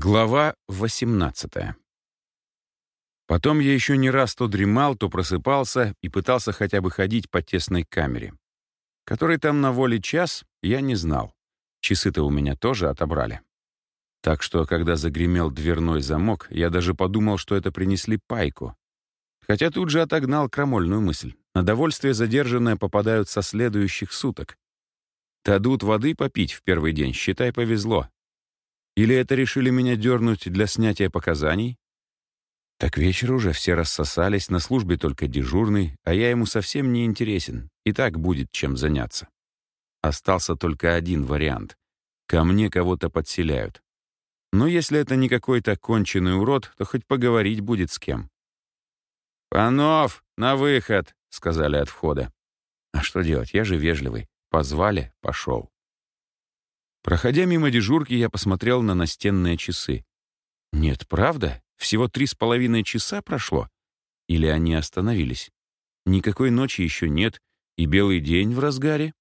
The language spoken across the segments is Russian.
Глава 18 Потом я еще не раз то дремал, то просыпался и пытался хотя бы ходить по тесной камере. Который там на воле час, я не знал. Часы-то у меня тоже отобрали. Так что, когда загремел дверной замок, я даже подумал, что это принесли пайку. Хотя тут же отогнал крамольную мысль. На довольствие задержанные попадают со следующих суток. Дадут воды попить в первый день, считай, повезло. Или это решили меня дернуть для снятия показаний? Так вечер уже, все рассосались, на службе только дежурный, а я ему совсем не интересен, и так будет чем заняться. Остался только один вариант. Ко мне кого-то подселяют. Но если это не какой-то конченый урод, то хоть поговорить будет с кем. «Панов, на выход!» — сказали от входа. А что делать, я же вежливый. Позвали — пошел. Проходя мимо дежурки, я посмотрел на настенные часы. Нет, правда? Всего три с половиной часа прошло? Или они остановились? Никакой ночи еще нет, и белый день в разгаре?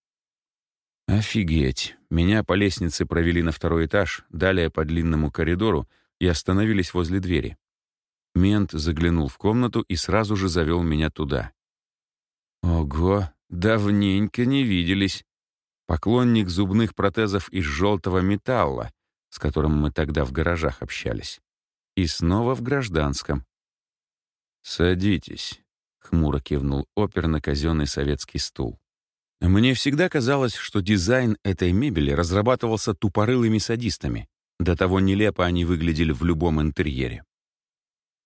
Офигеть. Меня по лестнице провели на второй этаж, далее по длинному коридору и остановились возле двери. Мент заглянул в комнату и сразу же завел меня туда. Ого, давненько не виделись. Поклонник зубных протезов из желтого металла, с которым мы тогда в гаражах общались. И снова в гражданском. «Садитесь», — хмуро кивнул опер на казенный советский стул. Мне всегда казалось, что дизайн этой мебели разрабатывался тупорылыми садистами. До того нелепо они выглядели в любом интерьере.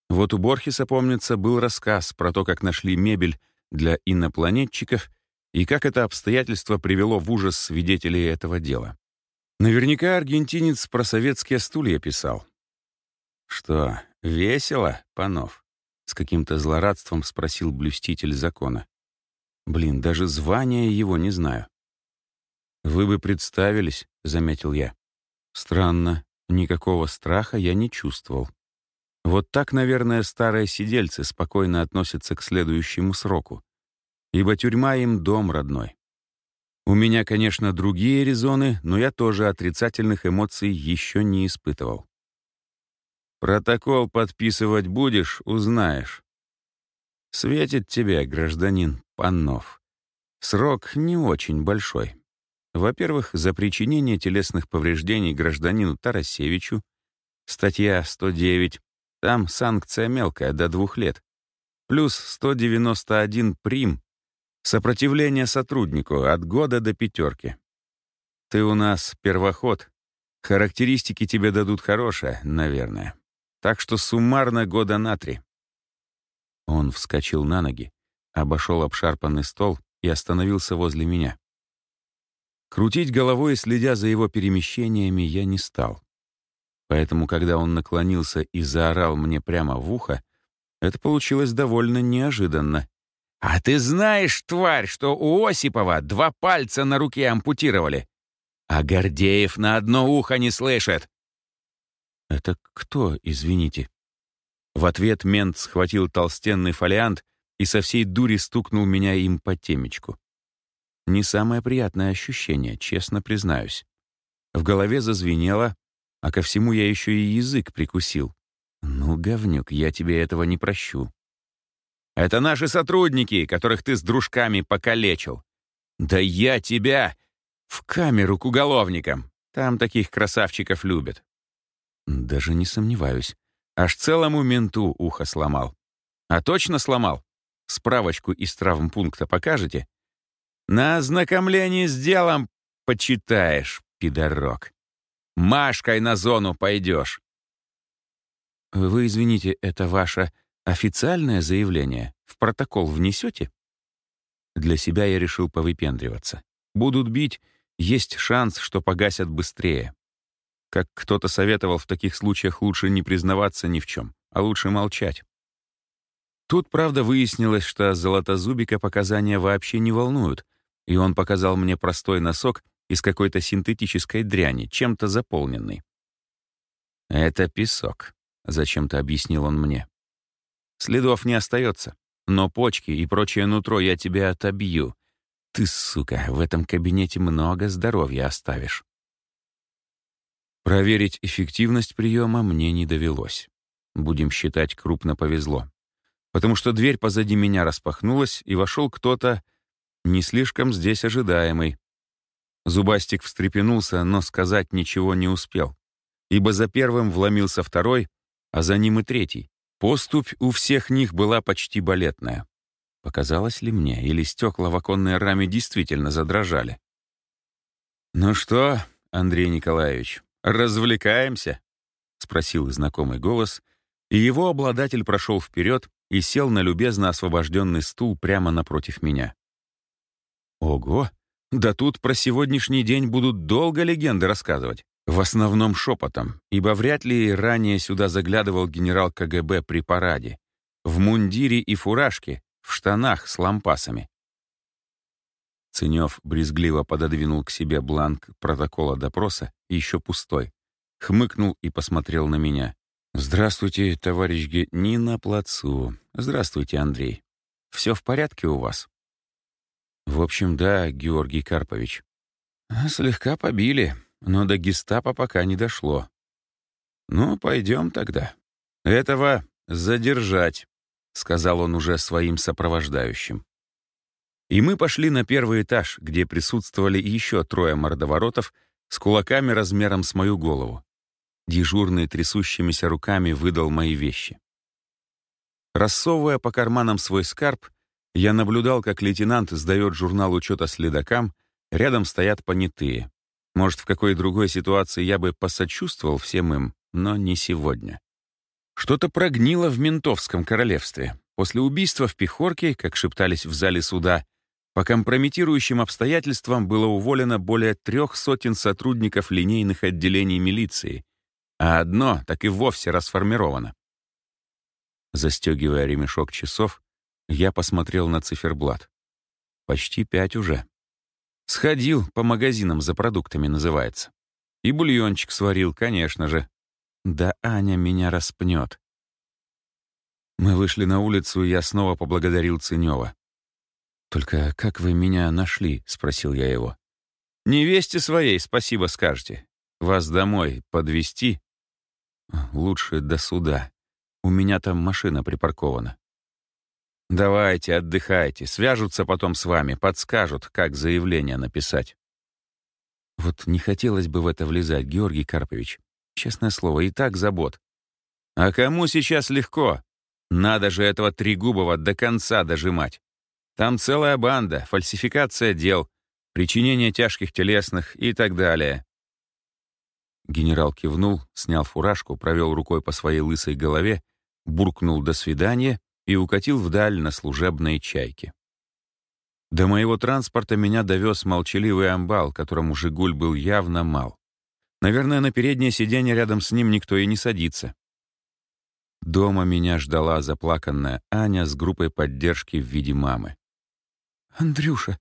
Вот у Борхеса, помнится, был рассказ про то, как нашли мебель для инопланетчиков и как это обстоятельство привело в ужас свидетелей этого дела. Наверняка аргентинец про советские стулья писал. «Что, весело, Панов?» — с каким-то злорадством спросил блюститель закона. «Блин, даже звания его не знаю». «Вы бы представились», — заметил я. «Странно, никакого страха я не чувствовал. Вот так, наверное, старые сидельцы спокойно относятся к следующему сроку ибо тюрьма им дом родной. У меня, конечно, другие резоны, но я тоже отрицательных эмоций еще не испытывал. Протокол подписывать будешь, узнаешь. Светит тебе, гражданин Панов. Срок не очень большой. Во-первых, за причинение телесных повреждений гражданину Тарасевичу, статья 109, там санкция мелкая, до двух лет, плюс 191 прим Сопротивление сотруднику от года до пятерки. Ты у нас первоход. Характеристики тебе дадут хорошие, наверное. Так что суммарно года на три. Он вскочил на ноги, обошел обшарпанный стол и остановился возле меня. Крутить головой, следя за его перемещениями, я не стал. Поэтому, когда он наклонился и заорал мне прямо в ухо, это получилось довольно неожиданно «А ты знаешь, тварь, что у Осипова два пальца на руке ампутировали, а Гордеев на одно ухо не слышит?» «Это кто, извините?» В ответ мент схватил толстенный фолиант и со всей дури стукнул меня им по темечку. Не самое приятное ощущение, честно признаюсь. В голове зазвенело, а ко всему я еще и язык прикусил. «Ну, говнюк, я тебе этого не прощу». Это наши сотрудники, которых ты с дружками покалечил. Да я тебя в камеру к уголовникам. Там таких красавчиков любят. Даже не сомневаюсь. Аж целому менту ухо сломал. А точно сломал? Справочку из травмпункта покажете? На ознакомление с делом почитаешь, пидорок. Машкой на зону пойдешь. Вы извините, это ваша Официальное заявление в протокол внесете? Для себя я решил повыпендриваться. Будут бить, есть шанс, что погасят быстрее. Как кто-то советовал, в таких случаях лучше не признаваться ни в чем, а лучше молчать. Тут, правда, выяснилось, что Золотозубика показания вообще не волнуют, и он показал мне простой носок из какой-то синтетической дряни, чем-то заполненный. «Это песок», — зачем-то объяснил он мне. Следов не остается. Но почки и прочее нутро я тебе отобью. Ты, сука, в этом кабинете много здоровья оставишь. Проверить эффективность приема мне не довелось. Будем считать, крупно повезло. Потому что дверь позади меня распахнулась, и вошел кто-то не слишком здесь ожидаемый. Зубастик встрепенулся, но сказать ничего не успел, ибо за первым вломился второй, а за ним и третий. Поступь у всех них была почти балетная. Показалось ли мне, или стекла в оконной раме действительно задрожали? «Ну что, Андрей Николаевич, развлекаемся?» — спросил знакомый голос, и его обладатель прошел вперед и сел на любезно освобожденный стул прямо напротив меня. «Ого! Да тут про сегодняшний день будут долго легенды рассказывать. В основном шепотом, ибо вряд ли ранее сюда заглядывал генерал КГБ при параде. В мундире и фуражке, в штанах с лампасами. Ценев брезгливо пододвинул к себе бланк протокола допроса, еще пустой. Хмыкнул и посмотрел на меня. «Здравствуйте, товарищ Ге... Не на плацу. Здравствуйте, Андрей. Все в порядке у вас?» «В общем, да, Георгий Карпович. Слегка побили, но до гестапо пока не дошло. Ну, пойдем тогда. Этого задержать», — сказал он уже своим сопровождающим. И мы пошли на первый этаж, где присутствовали еще трое мордоворотов с кулаками размером с мою голову. Дежурный трясущимися руками выдал мои вещи. Рассовывая по карманам свой скарб, я наблюдал, как лейтенант сдает журнал учета следакам, рядом стоят понятые. Может, в какой другой ситуации я бы посочувствовал всем им, но не сегодня. Что-то прогнило в ментовском королевстве. После убийства в Пехорке, как шептались в зале суда, по компрометирующим обстоятельствам было уволено более трех сотен сотрудников линейных отделений милиции, а одно так и вовсе расформировано. Застегивая ремешок часов, я посмотрел на циферблат. Почти пять уже. Сходил по магазинам за продуктами, называется. И бульончик сварил, конечно же. Да Аня меня распнет. Мы вышли на улицу, и я снова поблагодарил Ценева. «Только как вы меня нашли?» — спросил я его. «Невесте своей спасибо скажете. Вас домой подвести? «Лучше до суда. У меня там машина припаркована». «Давайте, отдыхайте. Свяжутся потом с вами, подскажут, как заявление написать». Вот не хотелось бы в это влезать, Георгий Карпович. Честное слово, и так забот. А кому сейчас легко? Надо же этого Трегубова до конца дожимать. Там целая банда, фальсификация дел, причинение тяжких телесных и так далее. Генерал кивнул, снял фуражку, провел рукой по своей лысой голове, буркнул «до свидания» и укатил вдаль на служебной чайке. До моего транспорта меня довез молчаливый амбал, которому «Жигуль» был явно мал. Наверное, на переднее сиденье рядом с ним никто и не садится. Дома меня ждала заплаканная Аня с группой поддержки в виде мамы. «Андрюша,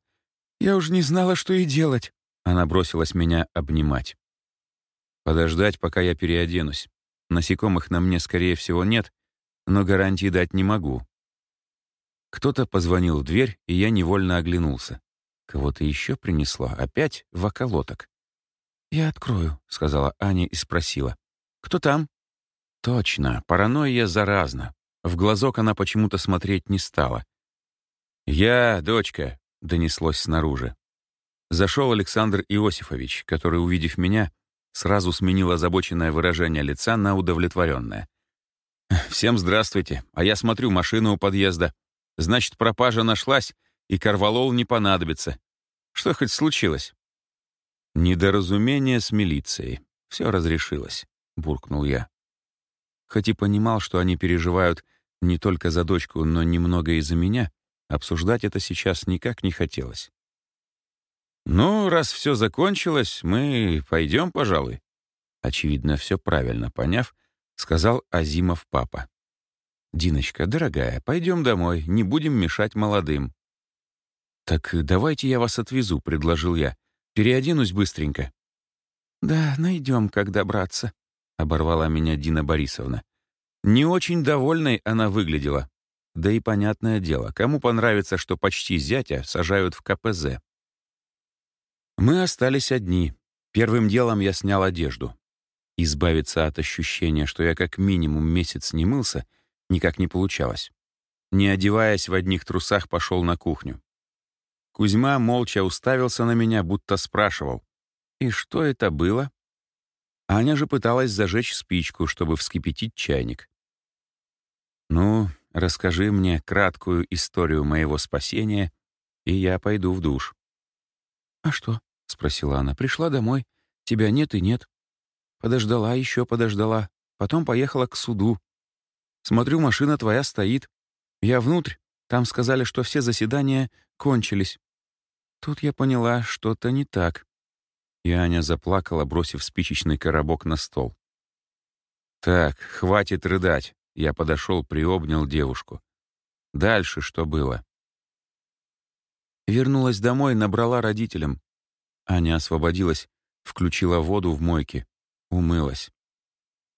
я уже не знала, что и делать». Она бросилась меня обнимать. «Подождать, пока я переоденусь. Насекомых на мне, скорее всего, нет, но гарантии дать не могу». Кто-то позвонил в дверь, и я невольно оглянулся. Кого-то еще принесло, опять в околоток. «Я открою», — сказала Аня и спросила. «Кто там?» «Точно, паранойя заразна». В глазок она почему-то смотреть не стала. «Я, дочка», — донеслось снаружи. Зашел Александр Иосифович, который, увидев меня, сразу сменил озабоченное выражение лица на удовлетворенное. «Всем здравствуйте, а я смотрю машину у подъезда. Значит, пропажа нашлась, и корвалол не понадобится. Что хоть случилось?» «Недоразумение с милицией. Все разрешилось», — буркнул я. Хоть и понимал, что они переживают не только за дочку, но немного и за меня, Обсуждать это сейчас никак не хотелось. «Ну, раз все закончилось, мы пойдем, пожалуй». Очевидно, все правильно поняв, сказал Азимов папа. «Диночка, дорогая, пойдем домой, не будем мешать молодым». «Так давайте я вас отвезу», — предложил я. «Переоденусь быстренько». «Да, найдем, как добраться», — оборвала меня Дина Борисовна. Не очень довольной она выглядела. Да и понятное дело, кому понравится, что почти зятя сажают в КПЗ. Мы остались одни. Первым делом я снял одежду. Избавиться от ощущения, что я как минимум месяц не мылся, никак не получалось. Не одеваясь в одних трусах, пошел на кухню. Кузьма молча уставился на меня, будто спрашивал. «И что это было?» Аня же пыталась зажечь спичку, чтобы вскипятить чайник. «Ну, расскажи мне краткую историю моего спасения, и я пойду в душ». «А что?» — спросила она. «Пришла домой. Тебя нет и нет. Подождала, еще подождала. Потом поехала к суду. Смотрю, машина твоя стоит. Я внутрь. Там сказали, что все заседания кончились. Тут я поняла, что-то не так. И Аня заплакала, бросив спичечный коробок на стол. «Так, хватит рыдать». Я подошел, приобнял девушку. «Дальше что было?» Вернулась домой, набрала родителям. Аня освободилась, включила воду в мойке, умылась.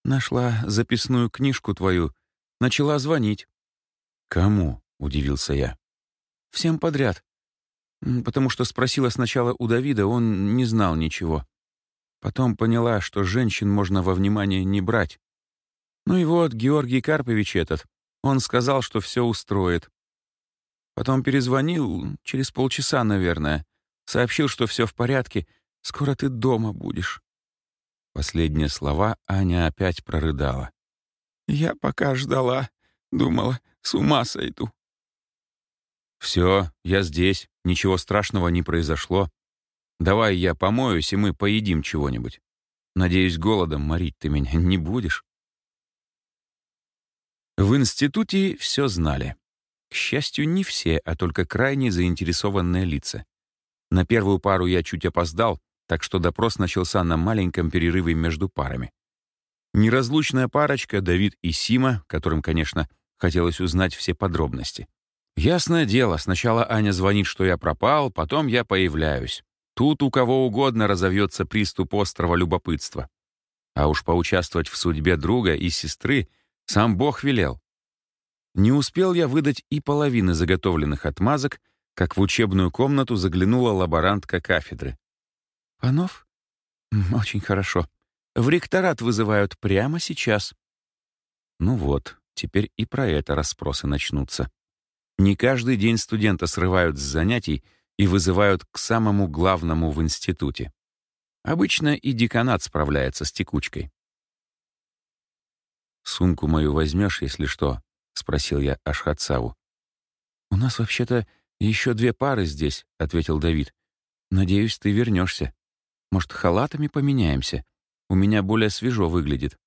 Нашла записную книжку твою, начала звонить. «Кому?» — удивился я. «Всем подряд. Потому что спросила сначала у Давида, он не знал ничего. Потом поняла, что женщин можно во внимание не брать. Ну и вот Георгий Карпович этот, он сказал, что все устроит. Потом перезвонил, через полчаса, наверное. Сообщил, что все в порядке, скоро ты дома будешь. Последние слова Аня опять прорыдала. «Я пока ждала, думала, с ума сойду». «Все, я здесь, ничего страшного не произошло. Давай я помоюсь, и мы поедим чего-нибудь. Надеюсь, голодом морить ты меня не будешь?» В институте все знали. К счастью, не все, а только крайне заинтересованные лица. На первую пару я чуть опоздал, так что допрос начался на маленьком перерыве между парами. Неразлучная парочка Давид и Сима, которым, конечно, хотелось узнать все подробности. Ясное дело, сначала Аня звонит, что я пропал, потом я появляюсь. Тут у кого угодно разовьется приступ острого любопытства. А уж поучаствовать в судьбе друга и сестры сам Бог велел. Не успел я выдать и половины заготовленных отмазок, как в учебную комнату заглянула лаборантка кафедры. «Панов? Очень хорошо. В ректорат вызывают прямо сейчас». Ну вот, теперь и про это расспросы начнутся. Не каждый день студента срывают с занятий и вызывают к самому главному в институте. Обычно и деканат справляется с текучкой. «Сумку мою возьмешь, если что?» — спросил я Ашхатсаву. «У нас вообще-то еще две пары здесь», — ответил Давид. «Надеюсь, ты вернешься. Может, халатами поменяемся? У меня более свежо выглядит».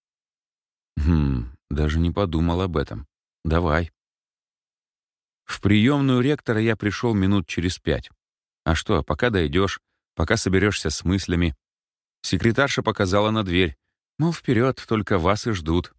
«Хм, даже не подумал об этом. Давай». В приемную ректора я пришел минут через пять. А что, пока дойдешь, пока соберешься с мыслями. Секретарша показала на дверь. Мол, вперед, только вас и ждут.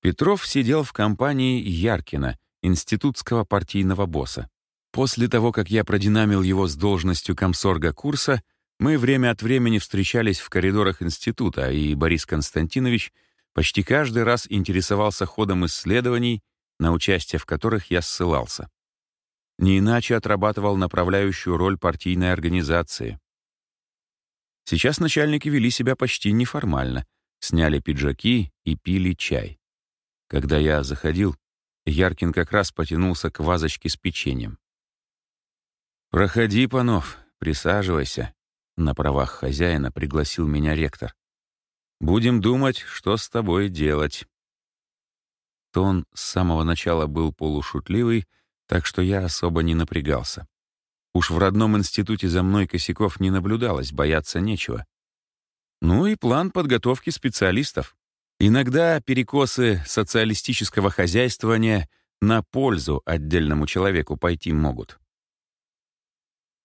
Петров сидел в компании Яркина, институтского партийного босса. После того, как я продинамил его с должностью комсорга курса, мы время от времени встречались в коридорах института, и Борис Константинович почти каждый раз интересовался ходом исследований, на участие в которых я ссылался. Не иначе отрабатывал направляющую роль партийной организации. Сейчас начальники вели себя почти неформально, сняли пиджаки и пили чай. Когда я заходил, Яркин как раз потянулся к вазочке с печеньем. «Проходи, Панов, присаживайся», на правах хозяина пригласил меня ректор. «Будем думать, что с тобой делать». Тон с самого начала был полушутливый, так что я особо не напрягался. Уж в родном институте за мной косяков не наблюдалось, бояться нечего. Ну и план подготовки специалистов. Иногда перекосы социалистического хозяйствования на пользу отдельному человеку пойти могут.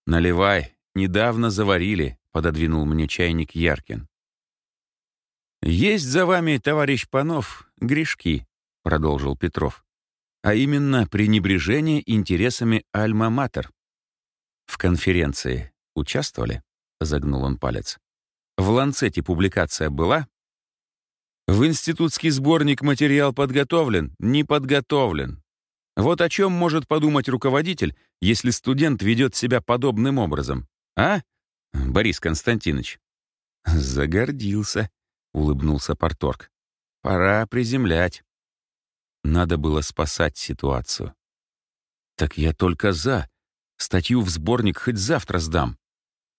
«Наливай», Недавно заварили», — пододвинул мне чайник Яркин. «Есть за вами, товарищ Панов, грешки», — продолжил Петров. «А именно пренебрежение интересами Альма-Матер». «В конференции участвовали?» — загнул он палец. «В Ланцете публикация была?» «В институтский сборник материал подготовлен? Не подготовлен. Вот о чем может подумать руководитель, если студент ведет себя подобным образом. А, Борис Константинович?» «Загордился», улыбнулся Порторг. «Пора приземлять». Надо было спасать ситуацию. «Так я только за. Статью в сборник хоть завтра сдам.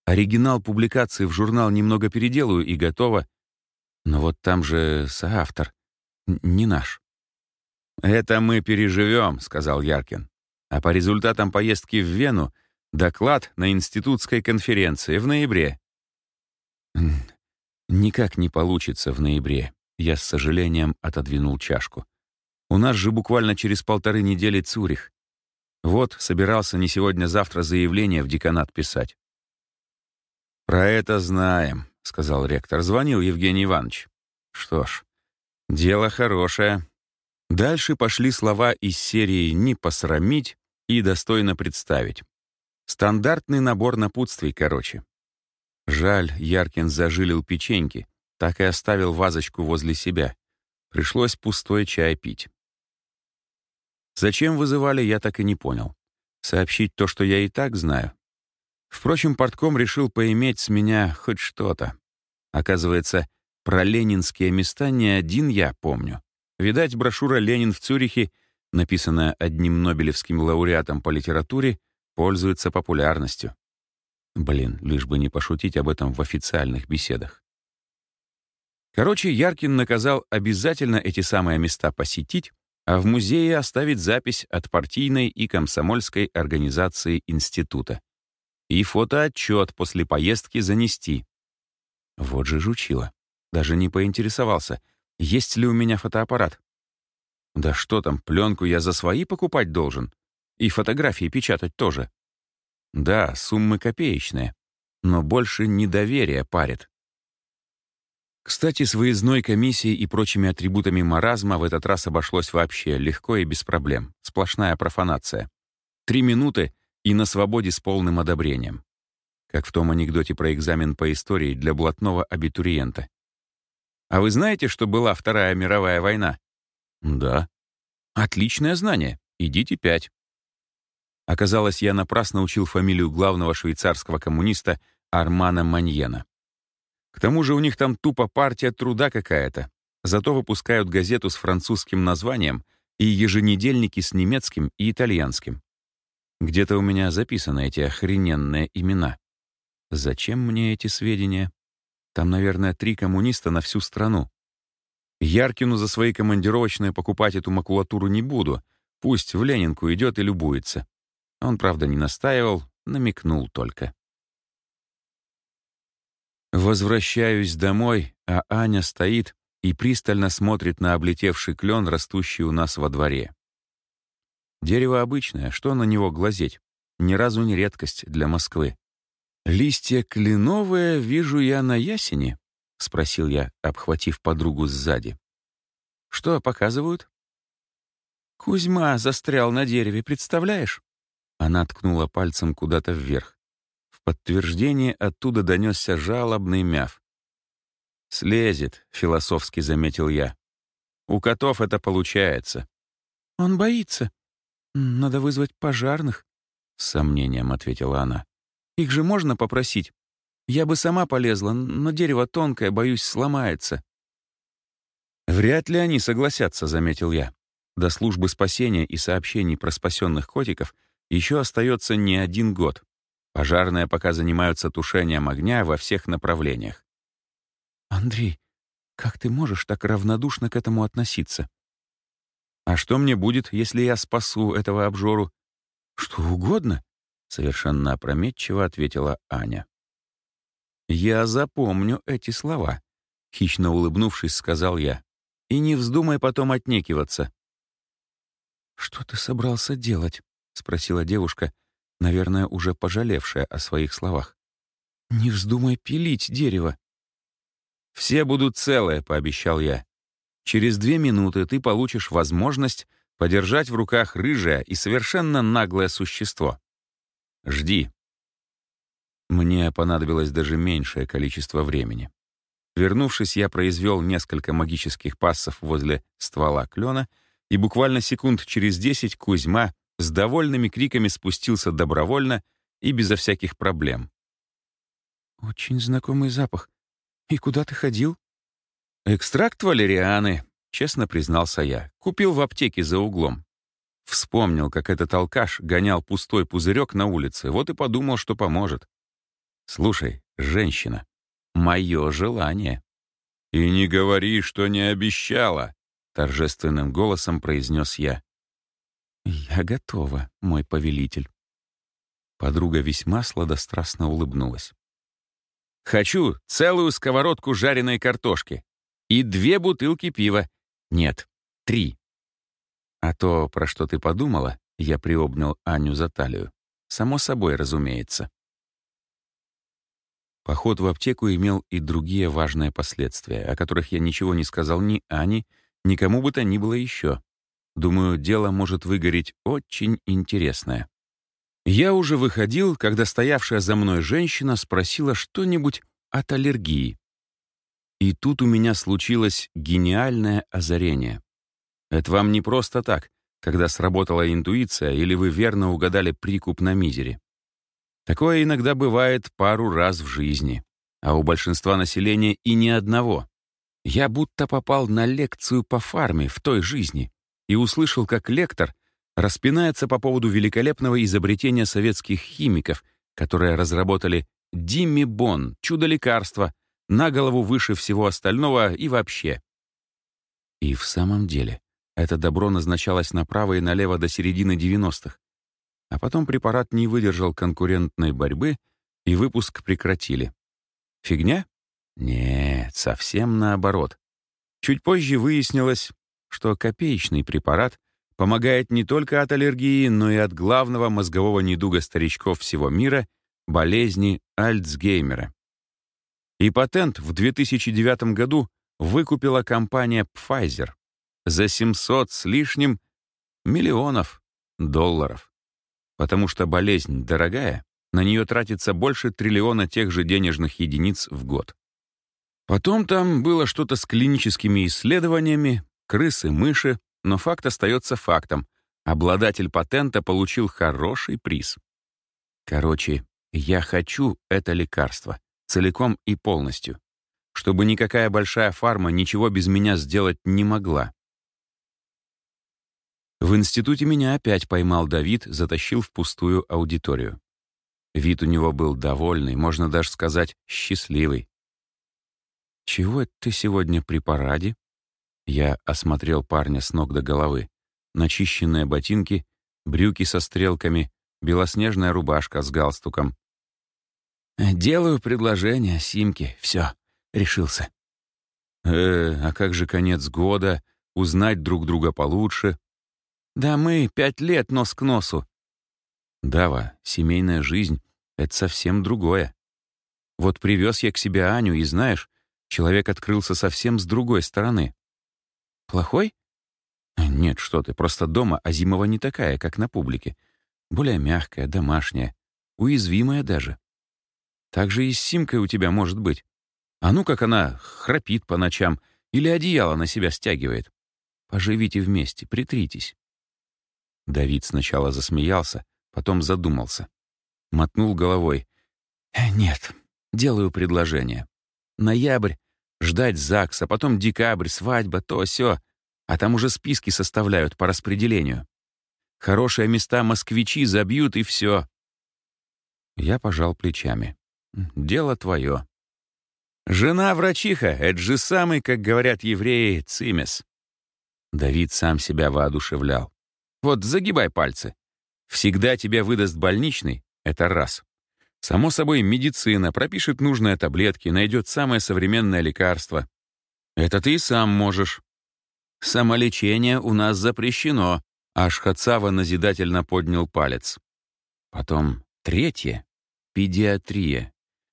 Оригинал публикации в журнал немного переделаю и готово. Но вот там же соавтор. Не наш». «Это мы переживем», — сказал Яркин. «А по результатам поездки в Вену доклад на институтской конференции в ноябре». «Никак не получится в ноябре», — я с сожалением отодвинул чашку. «У нас же буквально через полторы недели Цюрих. Вот, собирался не сегодня-завтра заявление в деканат писать». «Про это знаем», — сказал ректор. Звонил Евгений Иванович. «Что ж, дело хорошее». Дальше пошли слова из серии «не посрамить» и «достойно представить». Стандартный набор напутствий, короче. Жаль, Яркин зажилил печеньки, так и оставил вазочку возле себя. Пришлось пустой чай пить. Зачем вызывали, я так и не понял. Сообщить то, что я и так знаю. Впрочем, портком решил поиметь с меня хоть что-то. Оказывается, про ленинские места не один я помню. Видать, брошюра «Ленин в Цюрихе», написанная одним нобелевским лауреатом по литературе, пользуется популярностью. Блин, лишь бы не пошутить об этом в официальных беседах. Короче, Яркин наказал обязательно эти самые места посетить, а в музее оставить запись от партийной и комсомольской организации института. И фотоотчет после поездки занести. Вот же жучило. Даже не поинтересовался, есть ли у меня фотоаппарат? Да что там, пленку я за свои покупать должен. И фотографии печатать тоже. Да, суммы копеечные, но больше недоверие парит. Кстати, с выездной комиссией и прочими атрибутами маразма в этот раз обошлось вообще легко и без проблем. Сплошная профанация. Три минуты и на свободе с полным одобрением. Как в том анекдоте про экзамен по истории для блатного абитуриента. А вы знаете, что была Вторая мировая война? Да. Отличное знание. Идите пять. Оказалось, я напрасно учил фамилию главного швейцарского коммуниста Армана Маньена. К тому же у них там тупо партия труда какая-то. Зато выпускают газету с французским названием и еженедельники с немецким и итальянским. Где-то у меня записаны эти охрененные имена. Зачем мне эти сведения? Там, наверное, три коммуниста на всю страну. Яркину за свои командировочные покупать эту макулатуру не буду. Пусть в Ленинку идет и любуется. Он, правда, не настаивал, намекнул только. Возвращаюсь домой, а Аня стоит и пристально смотрит на облетевший клен, растущий у нас во дворе. Дерево обычное, что на него глазеть? Ни разу не редкость для Москвы. «Листья кленовые вижу я на ясене?» — спросил я, обхватив подругу сзади. «Что показывают?» «Кузьма застрял на дереве, представляешь?» Она ткнула пальцем куда-то вверх. В подтверждение оттуда донесся жалобный мяв. «Слезет», — философски заметил я. «У котов это получается». «Он боится. Надо вызвать пожарных», — с сомнением ответила она. Их же можно попросить. Я бы сама полезла, но дерево тонкое, боюсь, сломается». «Вряд ли они согласятся», — заметил я. До службы спасения и сообщений про спасенных котиков еще остается не один год. Пожарные пока занимаются тушением огня во всех направлениях. «Андрей, как ты можешь так равнодушно к этому относиться?» «А что мне будет, если я спасу этого обжору?» «Что угодно. Совершенно опрометчиво ответила Аня. «Я запомню эти слова», — хищно улыбнувшись, сказал я. «И не вздумай потом отнекиваться». «Что ты собрался делать?» — спросила девушка, наверное, уже пожалевшая о своих словах. «Не вздумай пилить дерево». «Все будут целые», — пообещал я. «Через две минуты ты получишь возможность подержать в руках рыжее и совершенно наглое существо. Жди. Мне понадобилось даже меньшее количество времени. Вернувшись, я произвел несколько магических пассов возле ствола клена, и буквально секунд через десять Кузьма с довольными криками спустился добровольно и безо всяких проблем. «Очень знакомый запах. И куда ты ходил?» «Экстракт валерианы», — честно признался я. «Купил в аптеке за углом. Вспомнил, как этот алкаш гонял пустой пузырек на улице, вот и подумал, что поможет. Слушай, женщина, мое желание. И не говори, что не обещала, торжественным голосом произнес я. Я готова, мой повелитель. Подруга весьма сладострастно улыбнулась. «Хочу целую сковородку жареной картошки и две бутылки пива. Нет, три. А то, про что ты подумала, я приобнял Аню за талию. Само собой, разумеется. Поход в аптеку имел и другие важные последствия, о которых я ничего не сказал ни Ане, ни кому бы то ни было еще. Думаю, дело может выгореть очень интересное. Я уже выходил, когда стоявшая за мной женщина спросила что-нибудь от аллергии. И тут у меня случилось гениальное озарение. Это вам не просто так, когда сработала интуиция или вы верно угадали прикуп на мизере. Такое иногда бывает пару раз в жизни, а у большинства населения и ни одного. Я будто попал на лекцию по фарме в той жизни и услышал, как лектор распинается по поводу великолепного изобретения советских химиков, которые разработали Димибон, чудо-лекарство, на голову выше всего остального и вообще. И в самом деле, это добро назначалось направо и налево до середины 90-х. А потом препарат не выдержал конкурентной борьбы, и выпуск прекратили. Фигня? Нет, совсем наоборот. Чуть позже выяснилось, что копеечный препарат помогает не только от аллергии, но и от главного мозгового недуга старичков всего мира — болезни Альцгеймера. И патент в 2009 году выкупила компания Pfizer за 700 с лишним миллионов долларов. Потому что болезнь дорогая, на нее тратится больше триллиона тех же денежных единиц в год. Потом там было что-то с клиническими исследованиями, крысы, мыши, но факт остается фактом. Обладатель патента получил хороший приз. Короче, я хочу это лекарство, целиком и полностью, чтобы никакая большая фарма ничего без меня сделать не могла. В институте меня опять поймал Давид, затащил в пустую аудиторию. Вид у него был довольный, можно даже сказать, счастливый. «Чего это ты сегодня при параде?» Я осмотрел парня с ног до головы. Начищенные ботинки, брюки со стрелками, белоснежная рубашка с галстуком. «Делаю предложение Симке. Все, решился». «Э, а как же конец года? Узнать друг друга получше?» Да мы пять лет нос к носу. Дава, семейная жизнь — это совсем другое. Вот привез я к себе Аню, и знаешь, человек открылся совсем с другой стороны. Плохой? Нет, что ты, просто дома Азимова не такая, как на публике. Более мягкая, домашняя, уязвимая даже. Так же и с Симкой у тебя может быть. А ну, как она храпит по ночам или одеяло на себя стягивает. Поживите вместе, притритесь. Давид сначала засмеялся, потом задумался. Мотнул головой. «Э, «Нет, делаю предложение. Ноябрь, ждать ЗАГСа, потом декабрь, свадьба, то все, а там уже списки составляют по распределению. Хорошие места москвичи забьют, и все». Я пожал плечами. «Дело твое». «Жена-врачиха — это же самый, как говорят евреи, цимес». Давид сам себя воодушевлял. Вот загибай пальцы. Всегда тебе выдаст больничный — это раз. Само собой, медицина пропишет нужные таблетки, найдет самое современное лекарство. Это ты и сам можешь. Самолечение у нас запрещено. Аж Хацава назидательно поднял палец. Потом третье — педиатрия.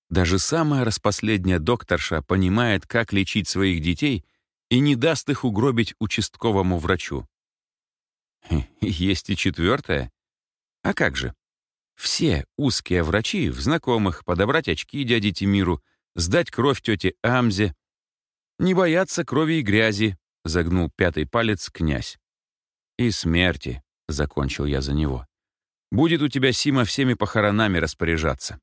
Даже самая распоследняя докторша понимает, как лечить своих детей и не даст их угробить участковому врачу. Есть и четвертое. А как же? Все узкие врачи в знакомых, подобрать очки дяде Тимиру, сдать кровь тете Амзе. Не бояться крови и грязи, загнул пятый палец князь. И смерти, закончил я за него. Будет у тебя, Сима, всеми похоронами распоряжаться.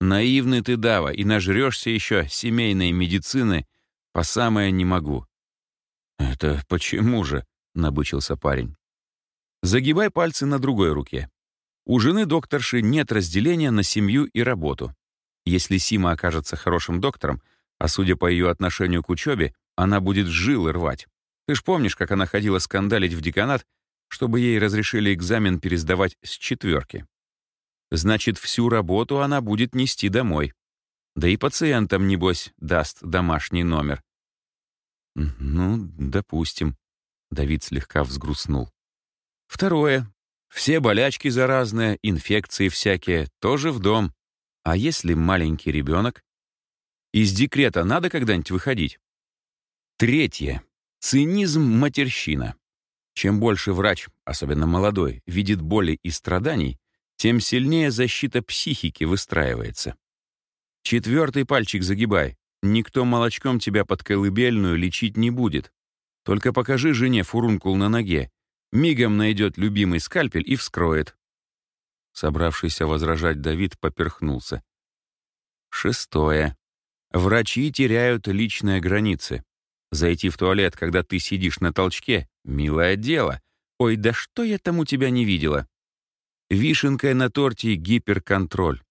Наивный ты, Дава, и нажрешься еще семейной медицины, По самое не могу». «Это почему же?» — набычился парень. «Загибай пальцы на другой руке. У жены докторши нет разделения на семью и работу. Если Сима окажется хорошим доктором, а судя по ее отношению к учебе, она будет жилы рвать. Ты ж помнишь, как она ходила скандалить в деканат, чтобы ей разрешили экзамен пересдавать с четверки? Значит, всю работу она будет нести домой. Да и пациентам, небось, даст домашний номер. Ну, допустим. Давид слегка взгрустнул. Второе. Все болячки заразные, инфекции всякие, тоже в дом. А если маленький ребенок? Из декрета надо когда-нибудь выходить? Третье. Цинизм матерщина. Чем больше врач, особенно молодой, видит боли и страданий, тем сильнее защита психики выстраивается. Четвертый пальчик загибай. Никто молочком тебя под колыбельную лечить не будет. Только покажи жене фурункул на ноге, Мигом найдет любимый скальпель и вскроет. Собравшийся возражать Давид поперхнулся. Шестое. Врачи теряют личные границы. Зайти в туалет, когда ты сидишь на толчке — милое дело. Ой, да что я там у тебя не видела? Вишенкой на торте гиперконтроль.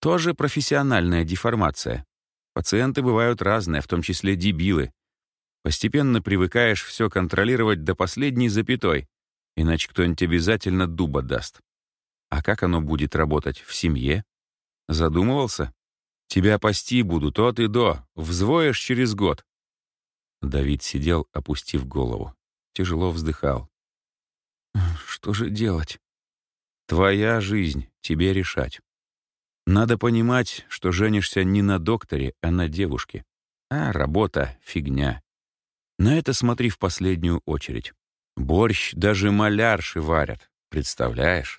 Тоже профессиональная деформация. Пациенты бывают разные, в том числе дебилы. Постепенно привыкаешь все контролировать до последней запятой, Иначе кто-нибудь обязательно дуба даст. А как оно будет работать в семье? Задумывался? Тебя пасти будут от и до, взвоешь через год. Давид сидел, опустив голову. Тяжело вздыхал. Что же делать? Твоя жизнь, тебе решать. Надо понимать, что женишься не на докторе, а на девушке. А работа — фигня. На это смотри в последнюю очередь. Борщ даже малярши варят, представляешь?